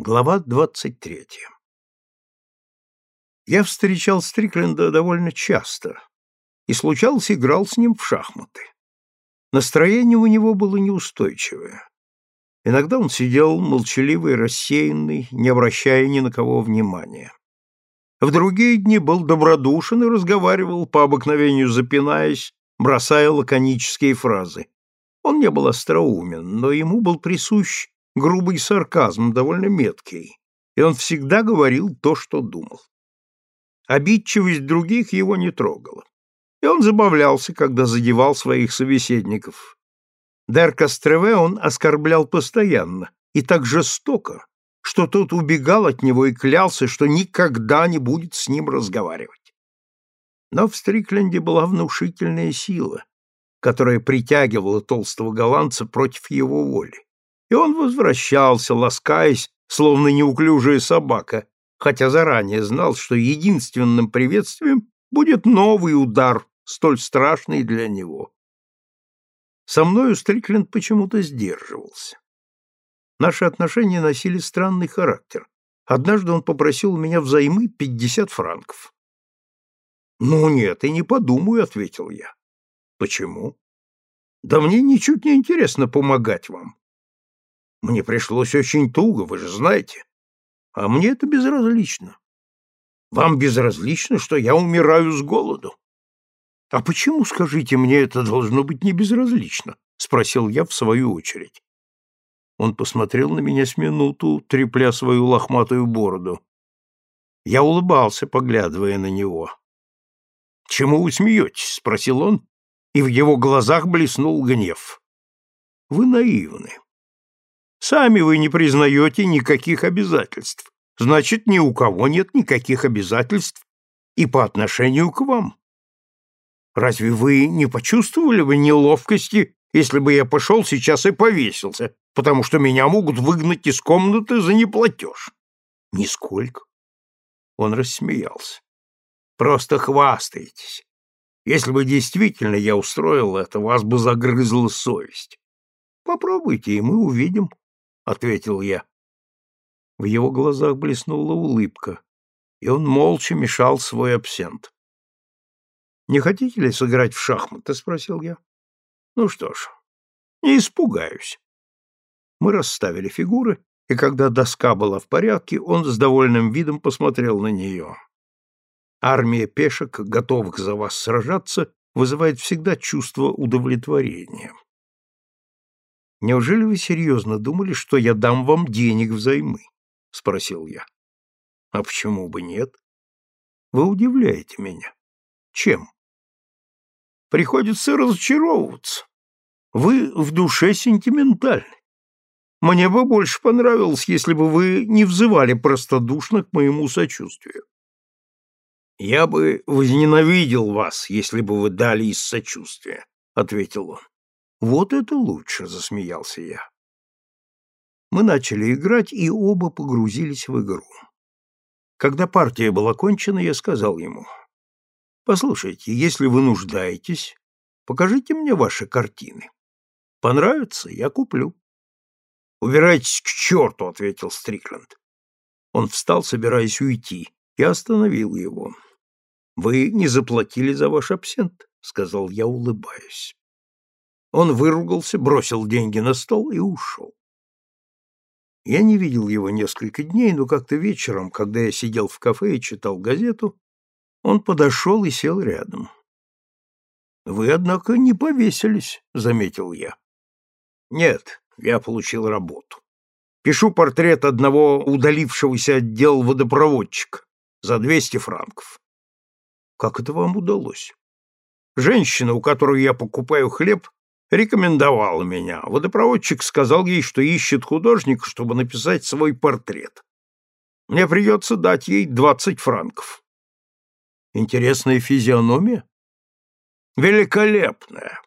Глава двадцать третья Я встречал Стрикленда довольно часто и, случалось, играл с ним в шахматы. Настроение у него было неустойчивое. Иногда он сидел молчаливый, рассеянный, не обращая ни на кого внимания. В другие дни был добродушен и разговаривал, по обыкновению запинаясь, бросая лаконические фразы. Он не был остроумен, но ему был присущ грубый сарказм, довольно меткий, и он всегда говорил то, что думал. Обидчивость других его не трогала, и он забавлялся, когда задевал своих собеседников. Дерка Стреве он оскорблял постоянно и так жестоко, что тот убегал от него и клялся, что никогда не будет с ним разговаривать. Но в Стрикленде была внушительная сила, которая притягивала толстого голландца против его воли и он возвращался, ласкаясь, словно неуклюжая собака, хотя заранее знал, что единственным приветствием будет новый удар, столь страшный для него. Со мною Стрикленд почему-то сдерживался. Наши отношения носили странный характер. Однажды он попросил у меня взаймы пятьдесят франков. «Ну нет, и не подумаю», — ответил я. «Почему?» «Да мне ничуть не интересно помогать вам. Мне пришлось очень туго, вы же знаете. А мне это безразлично. Вам безразлично, что я умираю с голоду? А почему, скажите мне, это должно быть не безразлично? Спросил я в свою очередь. Он посмотрел на меня с минуту, трепля свою лохматую бороду. Я улыбался, поглядывая на него. «Чему вы смеетесь?» — спросил он, и в его глазах блеснул гнев. «Вы наивны. Сами вы не признаете никаких обязательств. Значит, ни у кого нет никаких обязательств и по отношению к вам. Разве вы не почувствовали бы неловкости, если бы я пошел сейчас и повесился, потому что меня могут выгнать из комнаты за неплатеж? Нисколько. Он рассмеялся. Просто хвастаетесь. Если бы действительно я устроил это, вас бы загрызла совесть. Попробуйте, и мы увидим, ответил я. В его глазах блеснула улыбка, и он молча мешал свой абсент. «Не хотите ли сыграть в шахматы?» — спросил я. «Ну что ж, не испугаюсь». Мы расставили фигуры, и когда доска была в порядке, он с довольным видом посмотрел на нее. Армия пешек, готовых за вас сражаться, вызывает всегда чувство удовлетворения. Неужели вы серьезно думали, что я дам вам денег взаймы? — спросил я. — А почему бы нет? Вы удивляете меня. Чем? Приходится разочаровываться. Вы в душе сентиментальны. Мне бы больше понравилось, если бы вы не взывали простодушно к моему сочувствию. Я бы возненавидел вас, если бы вы дали из сочувствия, — ответил он. Вот это лучше, засмеялся я. Мы начали играть и оба погрузились в игру. Когда партия была кончена, я сказал ему: "Послушайте, если вы нуждаетесь, покажите мне ваши картины. Понравится, я куплю". "Убирайтесь к черту!» — ответил Стрикленд. Он встал, собираясь уйти. Я остановил его. «Вы не заплатили за ваш абсент», — сказал я, улыбаясь. Он выругался, бросил деньги на стол и ушел. Я не видел его несколько дней, но как-то вечером, когда я сидел в кафе и читал газету, он подошел и сел рядом. «Вы, однако, не повесились», — заметил я. «Нет, я получил работу. Пишу портрет одного удалившегося отдел водопроводчика за 200 франков». «Как это вам удалось?» «Женщина, у которой я покупаю хлеб, рекомендовала меня. Водопроводчик сказал ей, что ищет художника, чтобы написать свой портрет. Мне придется дать ей двадцать франков. Интересная физиономия? Великолепная.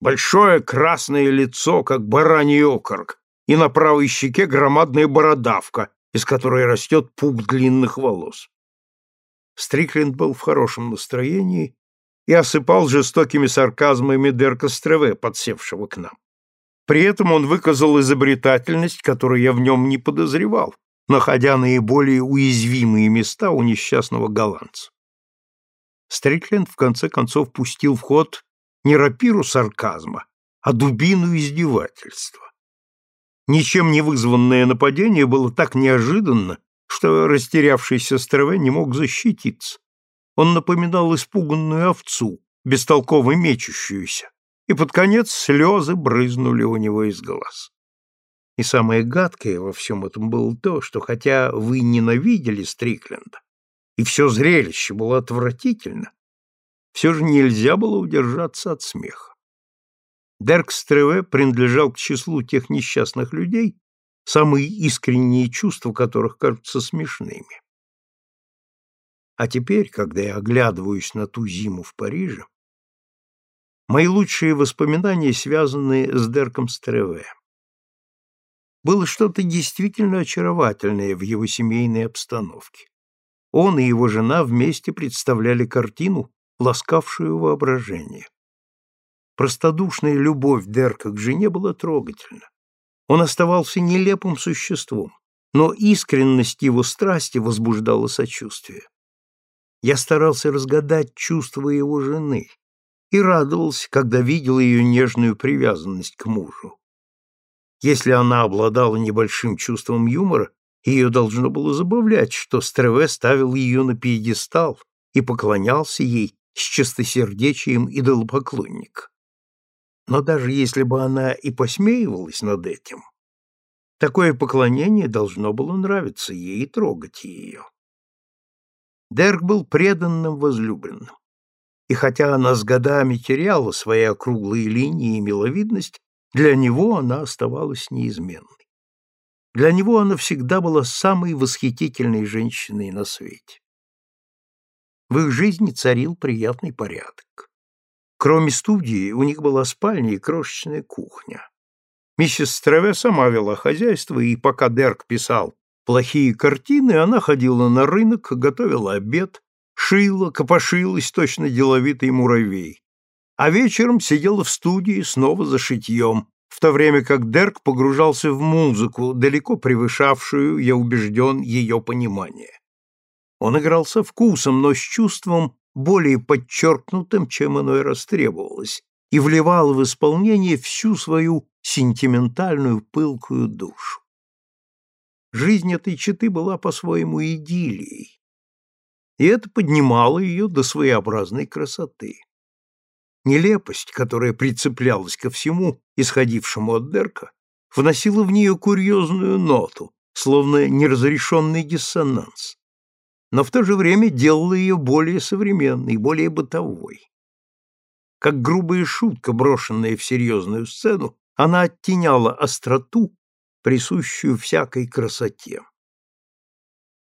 Большое красное лицо, как бараний окорок, и на правой щеке громадная бородавка, из которой растет пук длинных волос. Стрикленд был в хорошем настроении и осыпал жестокими сарказмами Дерка Стреве, подсевшего к нам. При этом он выказал изобретательность, которую я в нем не подозревал, находя наиболее уязвимые места у несчастного голландца. Стрикленд в конце концов пустил в ход не рапиру сарказма, а дубину издевательства. Ничем не вызванное нападение было так неожиданно, что растерявшийся Стреве не мог защититься. Он напоминал испуганную овцу, бестолково мечущуюся, и под конец слезы брызнули у него из глаз. И самое гадкое во всем этом было то, что хотя вы ненавидели Стрикленда, и все зрелище было отвратительно, все же нельзя было удержаться от смеха. Дерк Стреве принадлежал к числу тех несчастных людей, самые искренние чувства которых кажутся смешными. А теперь, когда я оглядываюсь на ту зиму в Париже, мои лучшие воспоминания связаны с Дерком Стреве. Было что-то действительно очаровательное в его семейной обстановке. Он и его жена вместе представляли картину, ласкавшую воображение. Простодушная любовь Дерка к жене была трогательна. Он оставался нелепым существом, но искренность его страсти возбуждала сочувствие. Я старался разгадать чувства его жены и радовался, когда видел ее нежную привязанность к мужу. Если она обладала небольшим чувством юмора, ее должно было забавлять, что Стреве ставил ее на пьедестал и поклонялся ей с чистосердечием идолопоклонника. Но даже если бы она и посмеивалась над этим, такое поклонение должно было нравиться ей и трогать ее. Дерг был преданным возлюбленным. И хотя она с годами теряла свои округлые линии и миловидность, для него она оставалась неизменной. Для него она всегда была самой восхитительной женщиной на свете. В их жизни царил приятный порядок. Кроме студии, у них была спальня и крошечная кухня. Миссис Стреве сама вела хозяйство, и пока Дерк писал плохие картины, она ходила на рынок, готовила обед, шила, копошилась точно деловитый муравей. А вечером сидела в студии снова за шитьем, в то время как Дерк погружался в музыку, далеко превышавшую, я убежден, ее понимание. Он играл со вкусом, но с чувством более подчеркнутым, чем иной раз требовалось, и вливал в исполнение всю свою сентиментальную пылкую душу. Жизнь этой четы была по-своему идиллией, и это поднимало ее до своеобразной красоты. Нелепость, которая прицеплялась ко всему, исходившему от Дерка, вносила в нее курьезную ноту, словно неразрешенный диссонанс, но в то же время делала ее более современной, более бытовой. Как грубая шутка, брошенная в серьезную сцену, она оттеняла остроту, присущую всякой красоте.